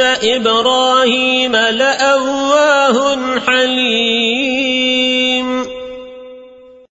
إبراهيم لأواه حليم.